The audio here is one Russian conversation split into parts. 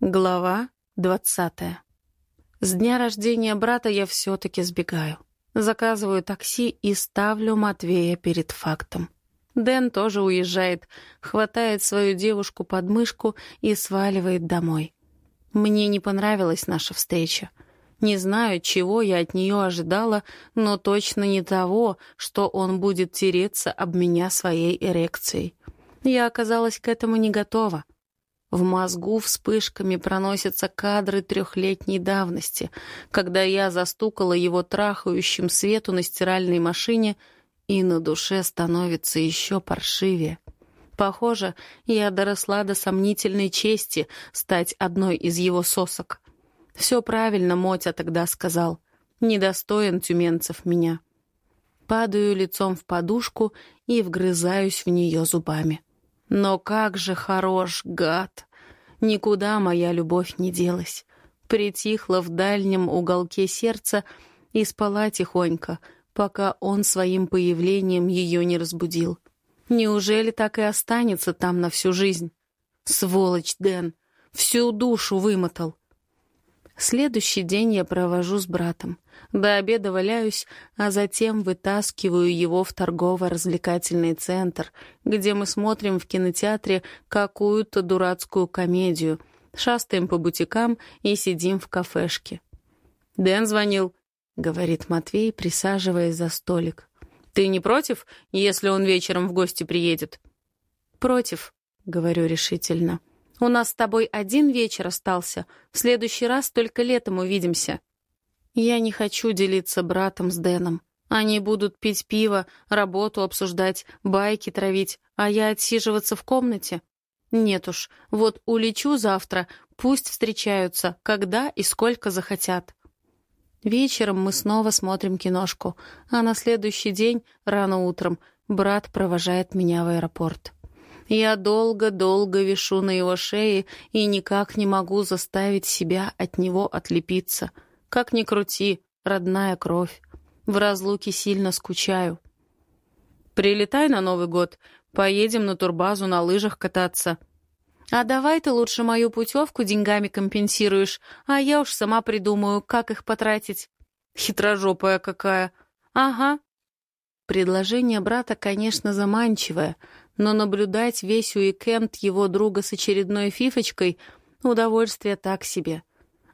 Глава двадцатая. С дня рождения брата я все-таки сбегаю. Заказываю такси и ставлю Матвея перед фактом. Дэн тоже уезжает, хватает свою девушку под мышку и сваливает домой. Мне не понравилась наша встреча. Не знаю, чего я от нее ожидала, но точно не того, что он будет тереться об меня своей эрекцией. Я оказалась к этому не готова. В мозгу вспышками проносятся кадры трехлетней давности, когда я застукала его трахающим свету на стиральной машине, и на душе становится еще паршивее. Похоже, я доросла до сомнительной чести стать одной из его сосок. Все правильно Мотя тогда сказал. Недостоин тюменцев меня. Падаю лицом в подушку и вгрызаюсь в нее зубами. Но как же хорош, гад! Никуда моя любовь не делась. Притихла в дальнем уголке сердца и спала тихонько, пока он своим появлением ее не разбудил. Неужели так и останется там на всю жизнь? Сволочь Дэн! Всю душу вымотал. Следующий день я провожу с братом. До обеда валяюсь, а затем вытаскиваю его в торгово-развлекательный центр, где мы смотрим в кинотеатре какую-то дурацкую комедию, шастаем по бутикам и сидим в кафешке. «Дэн звонил», — говорит Матвей, присаживаясь за столик. «Ты не против, если он вечером в гости приедет?» «Против», — говорю решительно. У нас с тобой один вечер остался. В следующий раз только летом увидимся. Я не хочу делиться братом с Дэном. Они будут пить пиво, работу обсуждать, байки травить, а я отсиживаться в комнате. Нет уж, вот улечу завтра, пусть встречаются, когда и сколько захотят. Вечером мы снова смотрим киношку, а на следующий день, рано утром, брат провожает меня в аэропорт. Я долго-долго вишу на его шее и никак не могу заставить себя от него отлепиться. Как ни крути, родная кровь. В разлуке сильно скучаю. «Прилетай на Новый год. Поедем на турбазу на лыжах кататься». «А давай ты лучше мою путевку деньгами компенсируешь, а я уж сама придумаю, как их потратить». «Хитрожопая какая». «Ага». Предложение брата, конечно, заманчивое — но наблюдать весь уикенд его друга с очередной фифочкой — удовольствие так себе.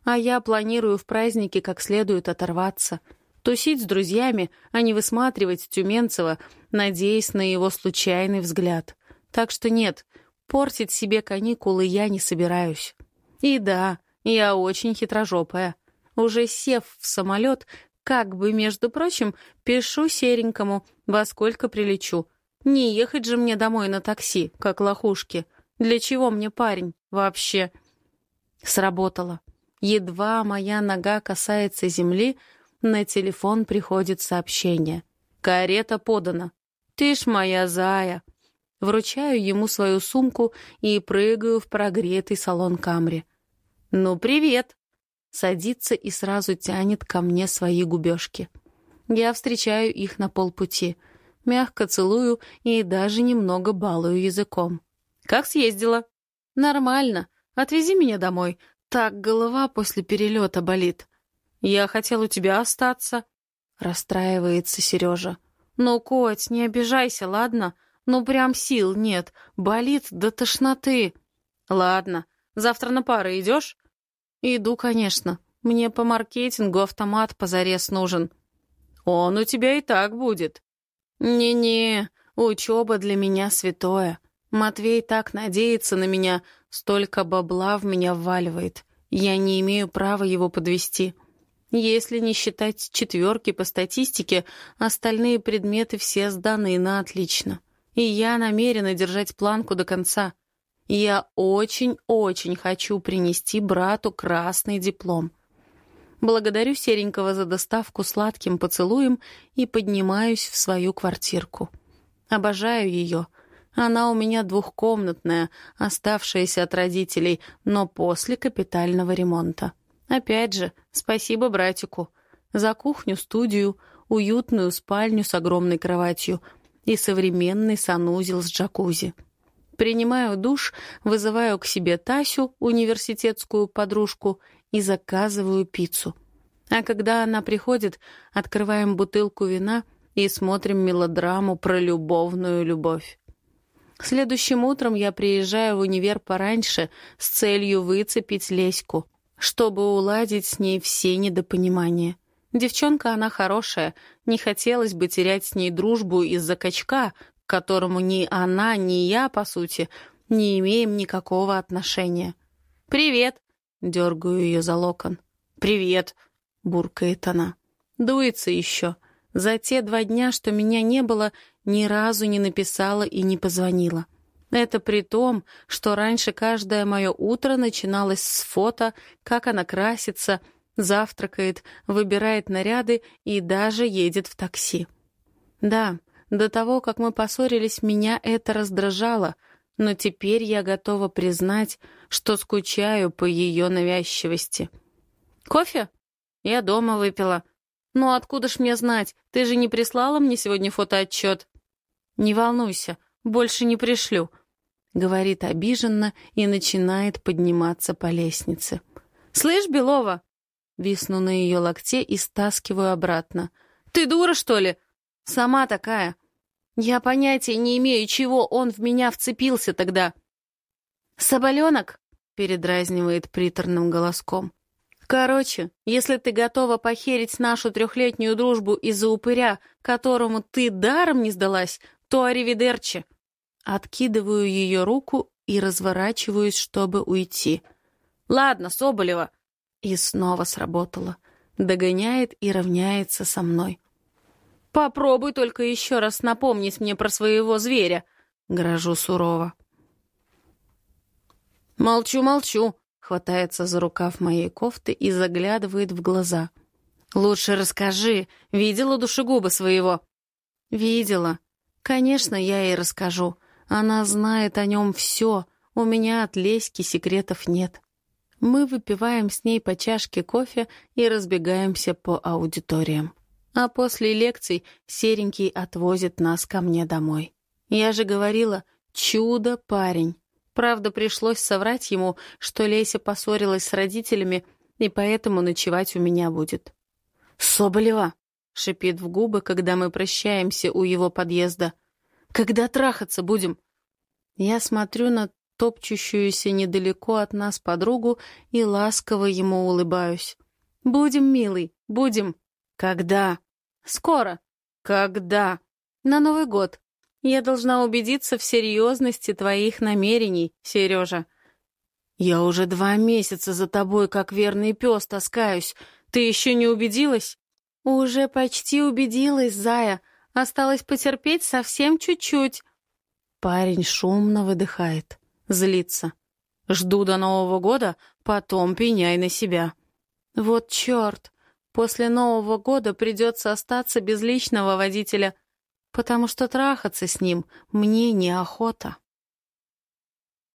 А я планирую в празднике как следует оторваться, тусить с друзьями, а не высматривать Тюменцева, надеясь на его случайный взгляд. Так что нет, портить себе каникулы я не собираюсь. И да, я очень хитрожопая. Уже сев в самолет, как бы, между прочим, пишу серенькому, во сколько прилечу — не ехать же мне домой на такси, как лохушки. Для чего мне парень вообще? Сработало. Едва моя нога касается земли, на телефон приходит сообщение. «Карета подана. Ты ж моя зая!» Вручаю ему свою сумку и прыгаю в прогретый салон Камри. «Ну, привет!» Садится и сразу тянет ко мне свои губежки. Я встречаю их на полпути — мягко целую и даже немного балую языком. «Как съездила?» «Нормально. Отвези меня домой. Так голова после перелета болит». «Я хотел у тебя остаться», — расстраивается Сережа. «Ну, Коть, не обижайся, ладно? Ну, прям сил нет. Болит до тошноты». «Ладно. Завтра на пары идешь?» «Иду, конечно. Мне по маркетингу автомат позарез нужен». «Он у тебя и так будет», «Не-не, учеба для меня святое. Матвей так надеется на меня, столько бабла в меня вваливает. Я не имею права его подвести. Если не считать четверки по статистике, остальные предметы все сданы на отлично. И я намерена держать планку до конца. Я очень-очень хочу принести брату красный диплом. Благодарю Серенького за доставку сладким поцелуем и поднимаюсь в свою квартирку. Обожаю ее. Она у меня двухкомнатная, оставшаяся от родителей, но после капитального ремонта. Опять же, спасибо братику. За кухню-студию, уютную спальню с огромной кроватью и современный санузел с джакузи. Принимаю душ, вызываю к себе Тасю, университетскую подружку, и заказываю пиццу. А когда она приходит, открываем бутылку вина и смотрим мелодраму про любовную любовь. Следующим утром я приезжаю в универ пораньше с целью выцепить Леську, чтобы уладить с ней все недопонимания. Девчонка она хорошая, не хотелось бы терять с ней дружбу из-за качка, к которому ни она, ни я, по сути, не имеем никакого отношения. «Привет!» — дергаю ее за локон. «Привет!» — буркает она. Дуется еще. За те два дня, что меня не было, ни разу не написала и не позвонила. Это при том, что раньше каждое мое утро начиналось с фото, как она красится, завтракает, выбирает наряды и даже едет в такси. Да, до того, как мы поссорились, меня это раздражало, но теперь я готова признать, что скучаю по ее навязчивости. «Кофе? Я дома выпила. Ну откуда ж мне знать? Ты же не прислала мне сегодня фотоотчет?» «Не волнуйся, больше не пришлю», — говорит обиженно и начинает подниматься по лестнице. «Слышь, Белова?» Висну на ее локте и стаскиваю обратно. «Ты дура, что ли? Сама такая. Я понятия не имею, чего он в меня вцепился тогда. «Соболенок?» — передразнивает приторным голоском. «Короче, если ты готова похерить нашу трехлетнюю дружбу из-за упыря, которому ты даром не сдалась, то аривидерчи». Откидываю ее руку и разворачиваюсь, чтобы уйти. «Ладно, Соболева». И снова сработало. Догоняет и равняется со мной. Попробуй только еще раз напомнить мне про своего зверя, грожу сурово. Молчу, молчу, хватается за рукав моей кофты и заглядывает в глаза. Лучше расскажи, видела душегуба своего? Видела. Конечно, я ей расскажу. Она знает о нем все. У меня от Леськи секретов нет. Мы выпиваем с ней по чашке кофе и разбегаемся по аудиториям. А после лекций серенький отвозит нас ко мне домой. Я же говорила, чудо парень. Правда, пришлось соврать ему, что Леся поссорилась с родителями, и поэтому ночевать у меня будет. «Соболева!» — шипит в губы, когда мы прощаемся у его подъезда. «Когда трахаться будем?» Я смотрю на топчущуюся недалеко от нас подругу и ласково ему улыбаюсь. «Будем, милый, будем». «Когда?» Скоро. Когда? На Новый год. Я должна убедиться в серьезности твоих намерений, Сережа. Я уже два месяца за тобой, как верный пес, таскаюсь. Ты еще не убедилась? Уже почти убедилась, Зая. Осталось потерпеть совсем чуть-чуть. Парень шумно выдыхает, злится. Жду до Нового года, потом пеняй на себя. Вот черт, После Нового года придется остаться без личного водителя, потому что трахаться с ним мне неохота.